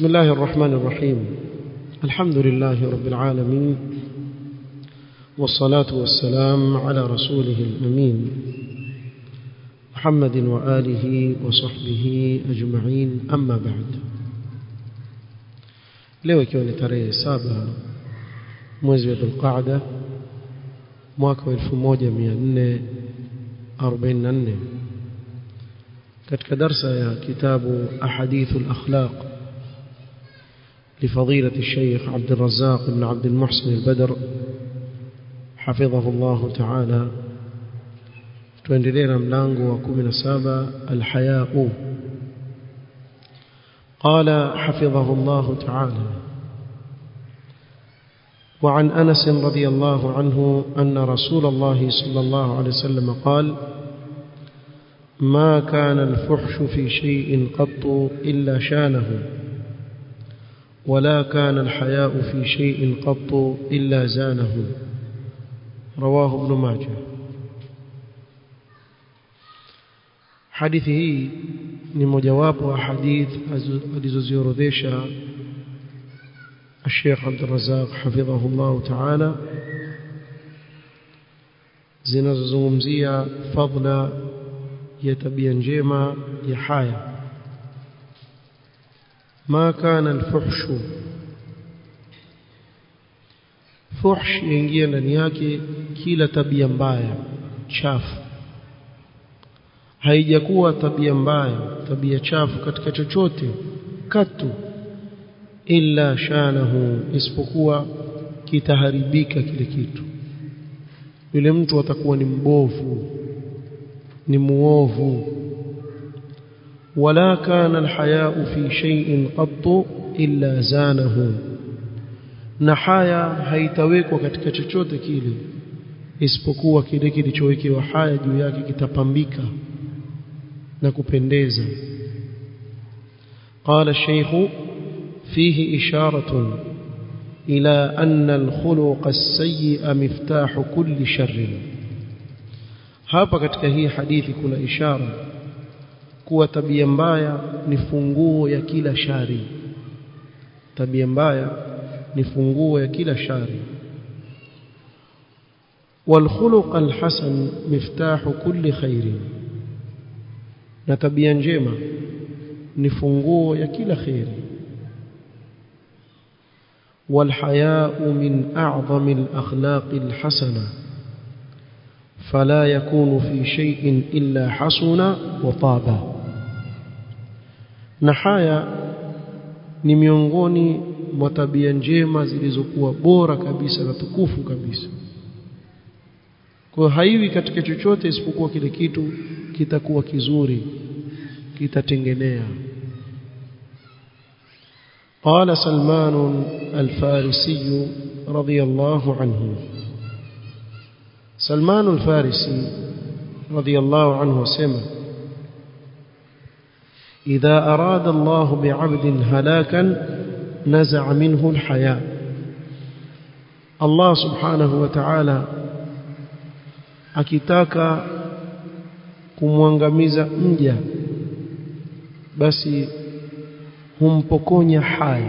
بسم الله الرحمن الرحيم. الحمد لله رب العالمين والصلاة والسلام على رسوله الأمين محمد وآله وصحبه أجمعين. أما بعد leo ikiwa ni tarehe saba mwezi wa dhulqaada mwaka wa 1444 katika darsa ya kitabu ahadithu لفضيلة الشيخ عبد الرزاق بن عبد المحسن البدر حفظه الله تعالى. Tuendelea mlango wa 17 الحياء قال حفظه الله تعالى وعن أنس رضي الله عنه أن رسول الله صلى الله عليه وسلم قال ما كان الفحش في شيء قط إلا شانه ولا كان الحياء في شيء قط إلا زانه رواه ابن ماجه hadithi hii ni mojawapo wa hadith alizoziorodhesha Sheikh Abdul Razzaq hafidhahullah ta'ala zinazozungumzia fadla ya tabia njema ya haya ma kana alfuhshu fuhsh yaingia ndani yake kila tabia mbaya chafu haijakuwa tabia mbaya tabia chafu katika chochote katu illa shanahu isipokuwa kitaharibika kile kitu yule mtu atakuwa ni mbovu ni muovu ولا كان الحياء في شيء قط إلا زانه. نحايا هاي تويك وكتك كيلي إسبكو وكيلي تشويكي وحايا جوياكي كتابنبيكا نكو بنديزا قال الشيخ فيه إشارة إلى أن الخلق السيء مفتاح كل شر هابا كهي حديث حديثي كل إشارة kuwa tabia mbaya ni funguo ya kila shari tabia mbaya ni funguo ya kila shari والخلق الحسن مفتاح كل خير na tabia njema ni funguo ya kila khairi والحياء من أعظم الأخلاق الحسنة فلا يكون في شيء إلا حسن وطاب نحايا ni miongoni mwa tabia njema zilizokuwa bora kabisa na tukufu kabisa kwa haiwi katika chochote isipokuwa kile kitu kitakuwa kizuri kitatengenea قال سلمان الفارسي رضي الله عنه سلمان الفارسي رضي الله عنه سمع إذا أراد الله بعبد هلاكا نزع منه الحياة الله سبحانه وتعالى أكتاك كم وانغميز أمجا بس هم بكوني حاي.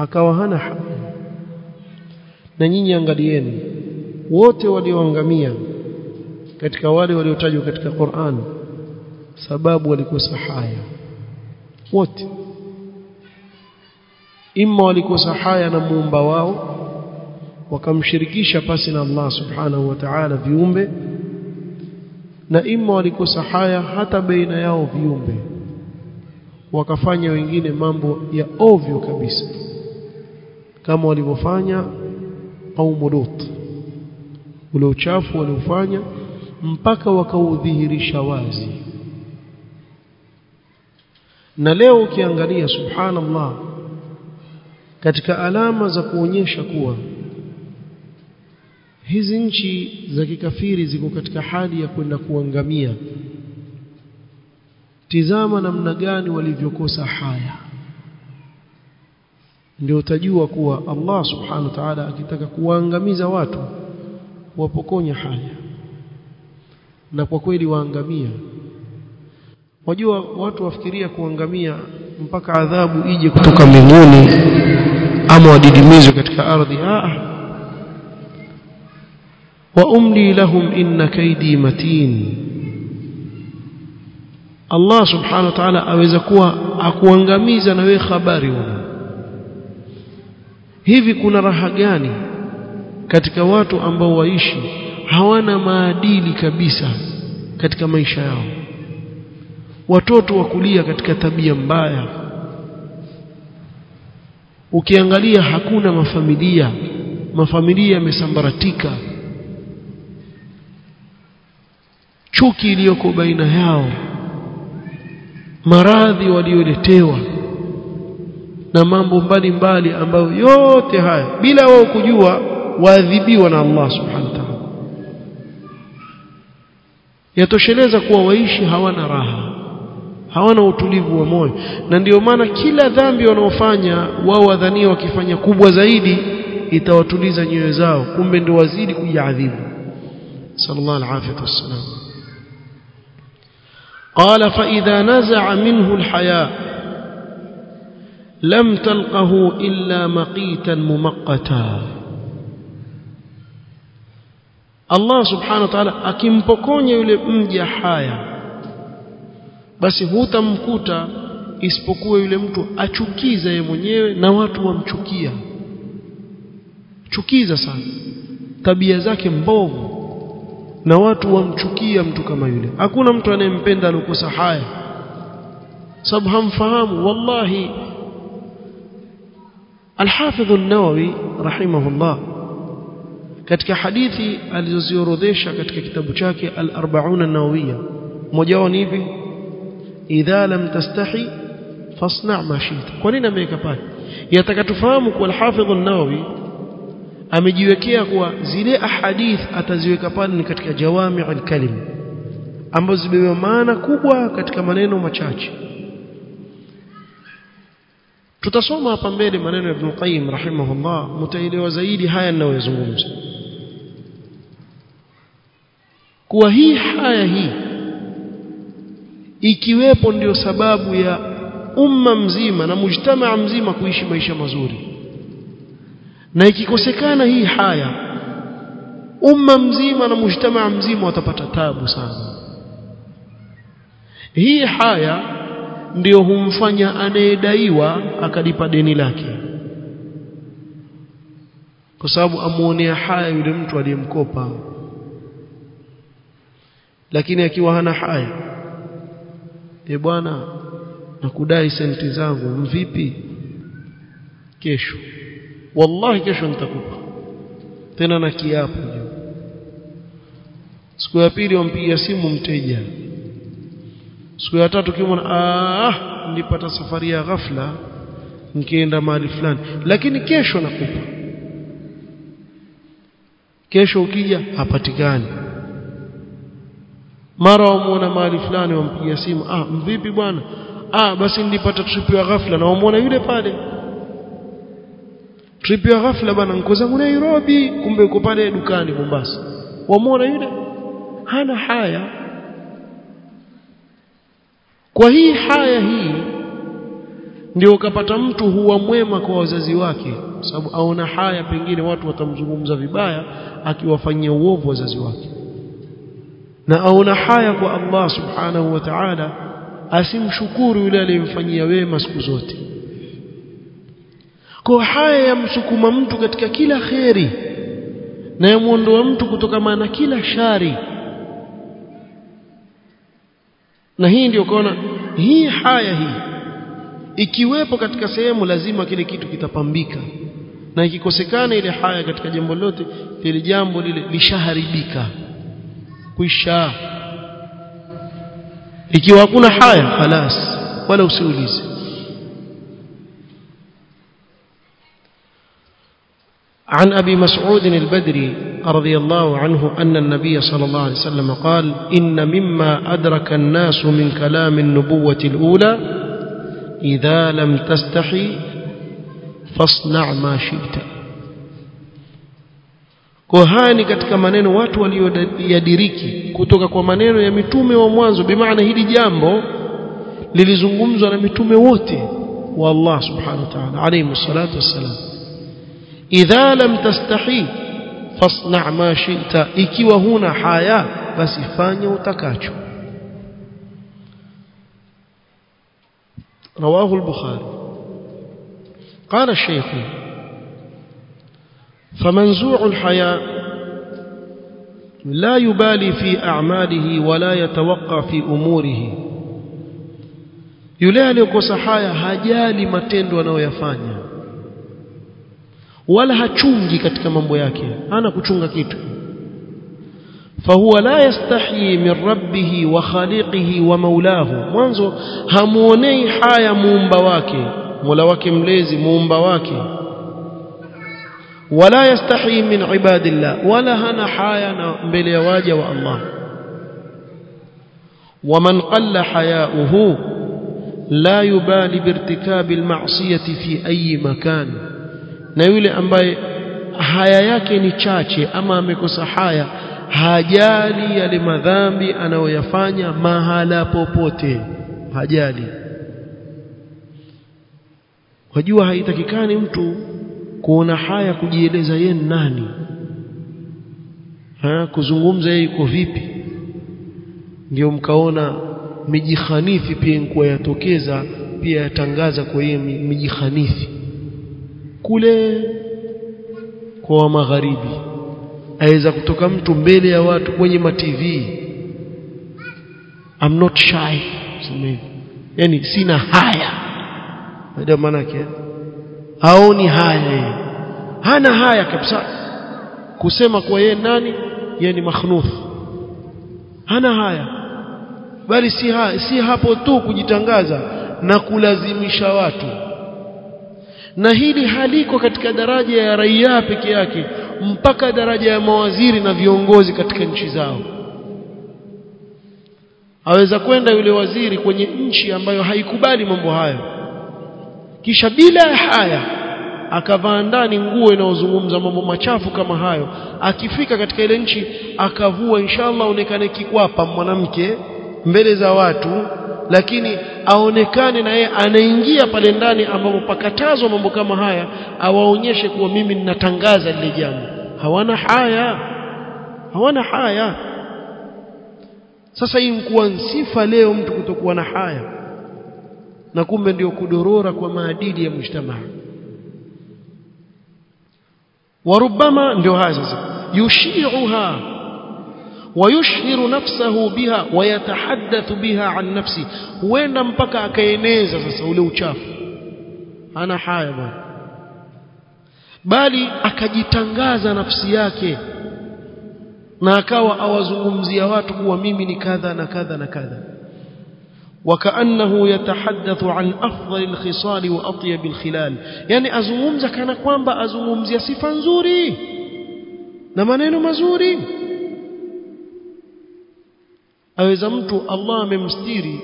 أكوهانا حاي. نيني أنغاليين wote walioangamia katika wale waliotajwa katika Qur'ani sababu walikosa haya. Wote. Imma walikosa haya na muumba wao wakamshirikisha pasi na Allah subhanahu wa ta'ala viumbe na imma walikosa haya hata baina yao viumbe wakafanya wengine mambo ya ovyo kabisa kama walivyofanya qaumu Lut. Ule uchafu waliofanya mpaka wakaudhihirisha wazi na leo ukiangalia subhanallah katika alama za kuonyesha kuwa hizi nchi za kikafiri ziko katika hali ya kwenda kuangamia. Tizama namna gani walivyokosa haya. Ndio utajua kuwa Allah subhanahu wa ta'ala akitaka kuwaangamiza watu wapokonya haya. Na kwa kweli waangamia wajua watu wafikiria kuangamia mpaka adhabu ije kutoka mbinguni ama wadidimizwe katika ardhi. Ah wa umli lahum inna kaidi matin. Allah subhanahu wa ta'ala aweza kuwa akuangamiza na wewe habari wana hivi kuna raha gani katika watu ambao waishi hawana maadili kabisa katika maisha yao watoto wakulia katika tabia mbaya. Ukiangalia hakuna mafamilia mafamilia yamesambaratika. Chuki iliyoko baina yao maradhi walioletewa na mambo mbalimbali ambayo yote haya bila wao kujua waadhibiwa na Allah subhanahu wa ta'ala. Yatosheleza kuwa waishi hawana raha hawana utulivu wa moyo na ndiyo maana kila dhambi wanaofanya wao wadhania wakifanya kubwa zaidi itawatuliza nyoyo zao kumbe ndio wazidi kujiadhibu sallallahu alaihi wasallam قال فإذا نزع منه الحياء لم تلقه إلا مقيتا ممقتا subhanahu wa ta'ala akimpokonya yule mja haya basi hutamkuta isipokuwa yule mtu achukiza ye mwenyewe na watu wamchukia chukiza sana tabia zake mbovu na watu wamchukia mtu kama yule hakuna mtu anayempenda alikosa haya sababu hamfahamu wallahi الحافظ النووي رحمه الله katika hadithi alizoziorodhesha katika kitabu chake al-40 an-nawawiyya mmoja wao ni hivi idha lam tastahi fasna' ma shi'ta. Kwa nini ameweka pale? Yataka tufahamu kwa al-hafidh an-nawawi amejiwekea kuwa zile ahadith ataziweka pale ni katika jawami' al-kalim ambazo zibeba maana kubwa katika maneno machache. Tutasoma hapa mbele maneno ya Ibn Qayyim rahimahullah mtaelewa zaidi haya ninayozungumza kuwa hii haya hii ikiwepo ndio sababu ya umma mzima na mujtamaa mzima kuishi maisha mazuri. Na ikikosekana hii haya umma mzima na mujtamaa mzima watapata tabu sana. Hii haya ndiyo humfanya anayedaiwa akalipa deni lake. Kwa sababu amuonea haya yule mtu aliyemkopa. Lakini akiwa hana haya e bwana nakudai senti zangu. Mvipi kesho. Wallahi kesho nitakupa. Tena na kiapo juu. Siku ya pili wampigia simu mteja. Siku ya tatu kimwona ah nilipata safari ya ghafla nikienda mahali fulani. Lakini kesho nakupa. Kesho ukija hapatikani mara wamuona mahali fulani wampigia simu ah mvipi bwana? Ah basi nilipata trip ya ghafla. Na wamuona yule pale. Trip ya ghafla bwana niko zangu Nairobi kumbe uko pale dukani Mombasa. Wamuona yule? Hana haya. Kwa hii haya hii ndio ukapata mtu huwa mwema kwa wazazi wake sababu aona haya pengine watu watamzungumza vibaya akiwafanyia uovu wazazi wake na aona haya kwa Allah subhanahu wa ta'ala asimshukuru yule aliyemfanyia wema siku zote. Kwa haya yamsukuma mtu katika kila kheri na yamwondoa mtu kutoka maana kila shari. Na hii ndio ukaona hii haya hii ikiwepo katika sehemu lazima kile kitu kitapambika. Na ikikosekana ile haya katika jambo lote ile jambo lile lishaharibika kuisha. Ikiwa hakuna haya halas wala usiulize. عن أبي مسعود البدري رضي الله عنه أن النبي صلى الله عليه وسلم قال إن مما أدرك الناس من كلام النبوة الأولى إذا لم تستحي فاصنع ما شئت. kwa haya ni katika maneno watu walioyadiriki kutoka kwa maneno ya mitume wa mwanzo bimaana hili jambo lilizungumzwa na mitume wote wa Allah subhanahu wa ta'ala alayhi salatu wassalam idha lam tastahi fasna' ma shi'ta ikiwa huna haya basi fanya utakacho رواه البخاري قال الشيخ فمنزوع الحياء لا يبالي في أعماله ولا يتوقع في أموره yule aliyokosa haya hajali matendo anayoyafanya wala hachungi katika mambo yake hana kuchunga kitu fahuwa la yastahi min rabbihi wa khaliqihi wa maulahu mwanzo hamuonei haya muumba wake mola wake mlezi muumba wake ولا يستحي من عباد الله. ولا هنا حيانا بليواج والله. ومن قل حياؤه لا يبالي بارتكاب المعصية في أي مكان. نيولي أمباي حيا يكي نتشاكي أمامك صحايا هجالي يلي مذامي أنا ويفاني ما هلا بوبوتي. هجالي وجوها يتكي كان kuona haya kujieleza ye nani? Ha, kuzungumza yeye iko vipi? Ndio mkaona mijihanithi pia inkuwa yatokeza pia yatangaza kwa yeye mijihanithi kule kwa magharibi aweza kutoka mtu mbele ya watu kwenye ma TV I'm not shy yani sina haya. Ndio maana yake haoni haya hana haya kabisa. Kusema kwa yeye nani? Yeye ni makhnuth. Hana haya. Bali si, ha, si hapo tu kujitangaza na kulazimisha watu. Na hili haliko katika daraja ya raia peke yake mpaka daraja ya mawaziri na viongozi katika nchi zao. Aweza kwenda yule waziri kwenye nchi ambayo haikubali mambo hayo kisha bila haya akavaa ndani nguo inayozungumza mambo machafu kama hayo. Akifika katika ile nchi akavua inshallah aonekane kikwapa mwanamke mbele za watu lakini aonekane na yeye anaingia pale ndani ambapo pakatazwa mambo kama haya awaonyeshe kuwa mimi ninatangaza lile jambo. Hawana haya hawana haya. Sasa hii mkuwa sifa leo mtu kutokuwa na haya na kumbe ndio kudorora kwa maadili ya mujtamaa warubama ndio haya sasa yushiuha ويشهر نفسه بها ويتحدث بها عن نفسه huenda mpaka akaeneza sasa ule uchafu ana haya bwana bali akajitangaza nafsi yake na akawa awazungumzia watu kuwa mimi ni kadha na kadha na kadha وكأنه يتحدث عن أفضل الخصال وأطيب الخلال يعني أزungumza kana kwamba azungumzia sifa nzuri na maneno mazuri aweza mtu Allah amemstiri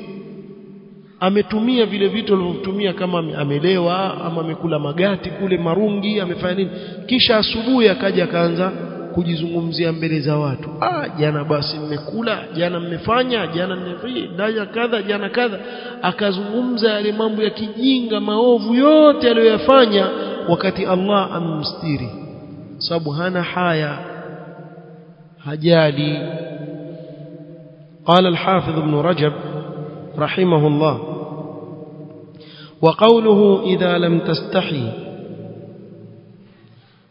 ametumia vile vitu alivyotumia kama amelewa ama amekula magati kule marungi amefanya nini kisha asubuhi akaja akaanza kujizungumzia mbele za watu ah jana basi mmekula jana mmefanya jana mmefanya kadha jana kadha akazungumza yale mambo ya kijinga maovu yote aliyoyafanya wakati Allah amemstiri sababu hana haya hajali قال الحافظ ابن رجب رحمه الله وقوله إذا لم تستحي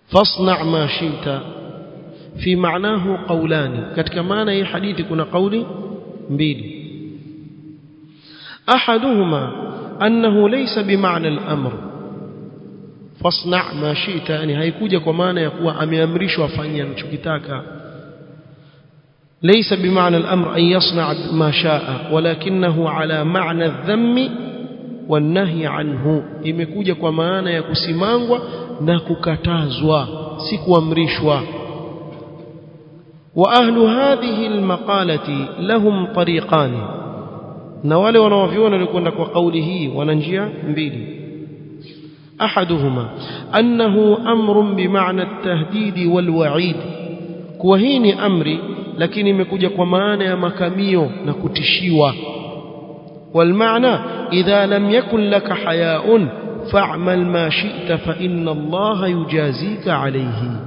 فاصنع ما شئت في معناه قولان. ketika معناه حديث كنا قولي؟ مبيلي أحدهما أنه ليس بمعنى الأمر. فاصنع ما شئت. يعني هاي هيكوجة كمانا يقوى أمي أمريش وفاني نشكتاك ليس بمعنى الأمر أن يصنع ما شاء ولكنه على معنى الذم والنهي عنه. إمكوجة كمانا يكسمانوا نكو كتازوا سيكو أمريش وفاني وأهل هذه المقالة لهم طريقان. نوال ونوفيون لكون وقوله وننجيا مبيلي أحدهما أنه أمر بمعنى التهديد والوعيد. كوهيني أمري لكني imekuja kwa يا مكاميو makamio والمعنى إذا لم يكن لك حياء فاعمل ما شئت فإن الله يجازيك عليه.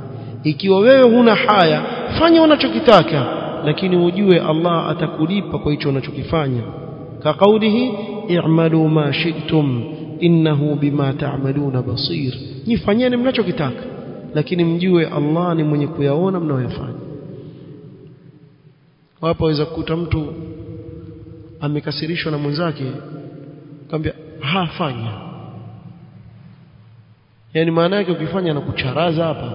ikiwa wewe هنا حايا fanya unachokitaka lakini ujue Allah atakulipa kwa hicho unachokifanya. Ka kaulihi i'malu ma shi'tum innahu bima ta'maluna basir. Nifanyeni mnachokitaka lakini mjue Allah ni mwenye kuyaona mnayoyafanya. Wapo waweza kukuta mtu amekasirishwa na mwenzake akamwambia hafanya yani maana yake ukifanya na kucharaza hapa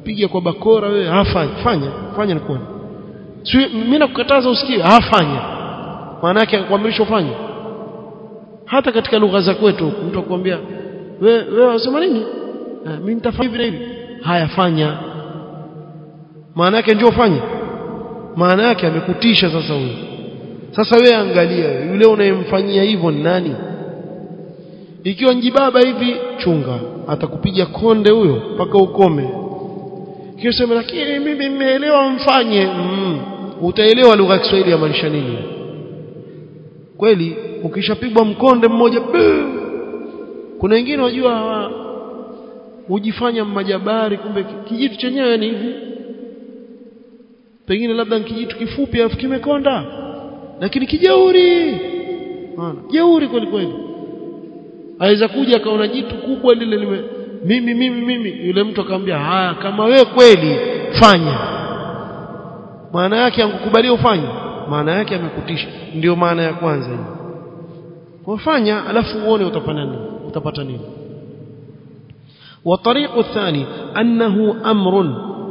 nitakupiga kwa bakora wewe hafanya fanya fanya nikuone si mimi nakukataza usikie hafanya. Maana yake akuamrisha ufanye hata katika lugha za kwetu mtu akwambia wewe wewe unasema nini? Mimi nitafanya hivi na hivi. Haya fanya. Maana yake njoo fanye maana yake amekutisha sasa huyo sasa wewe angalia yule unayemfanyia hivyo ni nani? Ikiwa njibaba hivi chunga. Atakupiga konde huyo mpaka ukome kisema lakini mimi nimeelewa mfanye. Mm, utaelewa lugha ya Kiswahili yamaanisha nini? Kweli ukishapigwa mkonde mmoja kuna wengine wajua hujifanya majabari kumbe kijitu chenyewe ni hivi. Pengine labda kijitu kifupi alafu kimekonda. Lakini kijeuri. Jeuri kweli kweli. Aweza kuja akaona jitu kubwa lile lime mimi mimi mimi yule mtu akamwambia haya kama we kweli fanya maana yake angukubalia ufanye maana yake amekutisha ndio maana ya kwanza hiyo wafanya alafu uone utapata nini utapata nini والطريق الثاني أنه أمر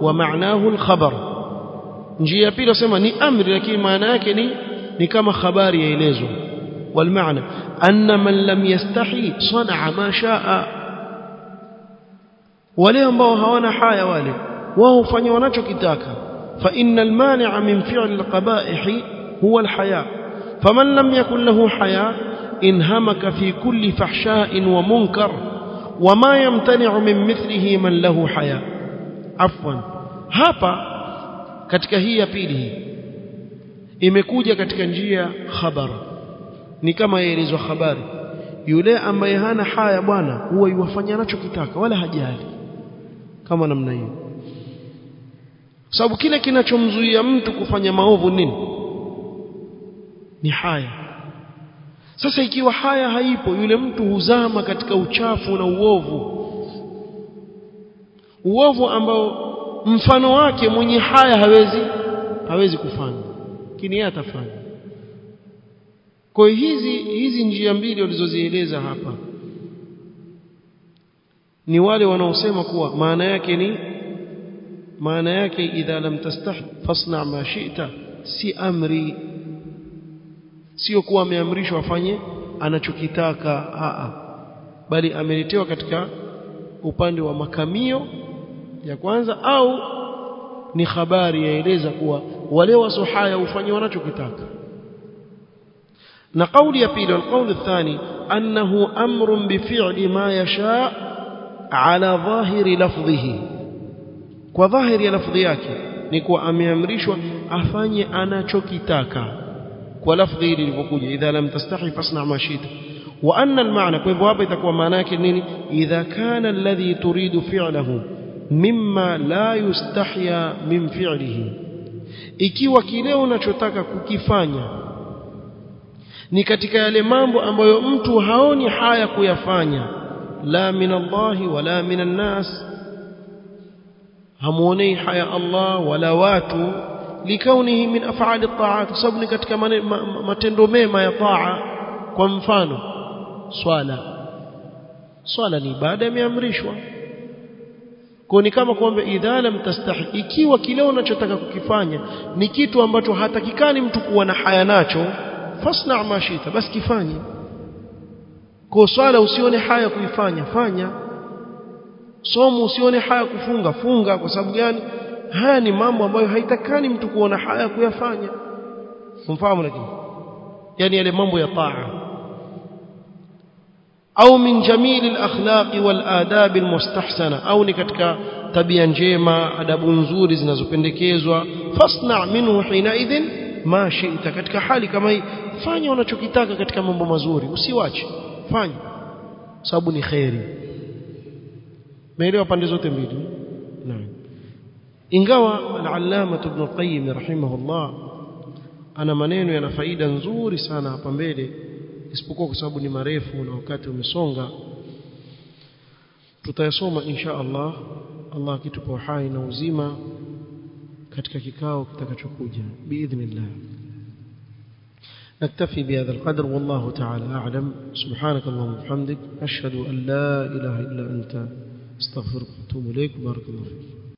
ومعناه الخبر njia ya pili wasema ni amri lakini maana yake ni ni kama habari yaelezwa والمعنى أن من لم يستحي صنع ما شاء wale ambao hawana haya wale wao hufanya wanachokitaka fa innal mani'a min fi'l al-qaba'ih huwa al-haya faman lam yakun lahu haya inhamaka fi kulli fahsha'in wa munkar wama yamtani'u min mithlihi man lahu haya afwan hapa katika hii ya pili imekuja katika njia khabar ni kama yaelezwa habari yule ambaye hana haya bwana huwa yuwafanya anachokitaka wala hajali kama namna hiyo. Sababu kile kinachomzuia mtu kufanya maovu nini? Ni haya. Sasa ikiwa haya haipo yule mtu huzama katika uchafu na uovu. Uovu ambao mfano wake mwenye haya hawezi hawezi kufanya. Lakini yeye atafanya. Kwa hizi hizi njia mbili walizozieleza hapa ni wale wanaosema kuwa maana yake ni maana yake idha lam tastahi fasna ma shi'ta si amri sio kuwa ameamrishwa afanye anachokitaka a bali ameletewa katika upande wa makamio ya kwanza au ni habari yaeleza kuwa wale wasuhaya ufanye wanachokitaka na kauli ya pili alqauli الثاني annahu amrun bifi'li ma yasha ala dhahiri lafdhihi. Kwa dhahiri ya lafdhi yake ni kuwa ameamrishwa afanye anachokitaka. Kwa lafdhi hili lilivyokuja idha lam tastahi fasna ma shita. Wa anna almaana kwa hivyo hapa itakuwa maana yake nini? Idha kana alladhi turidu fi'lahu mimma la yustahya min fi'lihi. Ikiwa kile unachotaka kukifanya ni katika yale mambo ambayo mtu haoni haya kuyafanya la min Allahi wala min an-nas hamuonei haya Allah wala watu. Likaunihi min af'ali at-ta'at sababu ni katika matendo mema ya taa. Kwa mfano swala. Swala ni ibada imeamrishwa. Kwa ni kama kwamba idha lam tastahi ikiwa kile unachotaka kukifanya ni kitu ambacho hatakikani mtu kuwa na haya nacho fasna ma shita basi kifanye kwa swala usione haya kuifanya fanya. Somo usione haya kufunga funga. Kwa sababu gani? Haya ni mambo ambayo haitakani mtu kuona haya kuyafanya. Mfahamu lakini yani yale mambo ya taa. Au min jamil al-akhlaq wal adab al-mustahsana. Au ni katika tabia njema adabu nzuri zinazopendekezwa. Fasna minhu hina idhin ma shi'ta. Katika hali kama hii fanya unachokitaka katika mambo mazuri. Usiwache fanya sababu ni khairi meelewa pande zote mbili? Naam. Ingawa al-allama ibn qayyim rahimahullah ana maneno yana faida nzuri sana hapa mbele isipokuwa kwa sababu ni marefu na wakati umesonga tutayasoma insha Allah. Allah akitupa hai na uzima katika kikao kitakachokuja biidhnillah نكتفي بهذا القدر والله تعالى أعلم. سبحانك اللهم وبحمدك أشهد أن لا إله إلا أنت أستغفرك وأتوب إليك. بارك الله فيك.